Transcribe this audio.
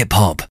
hip hop.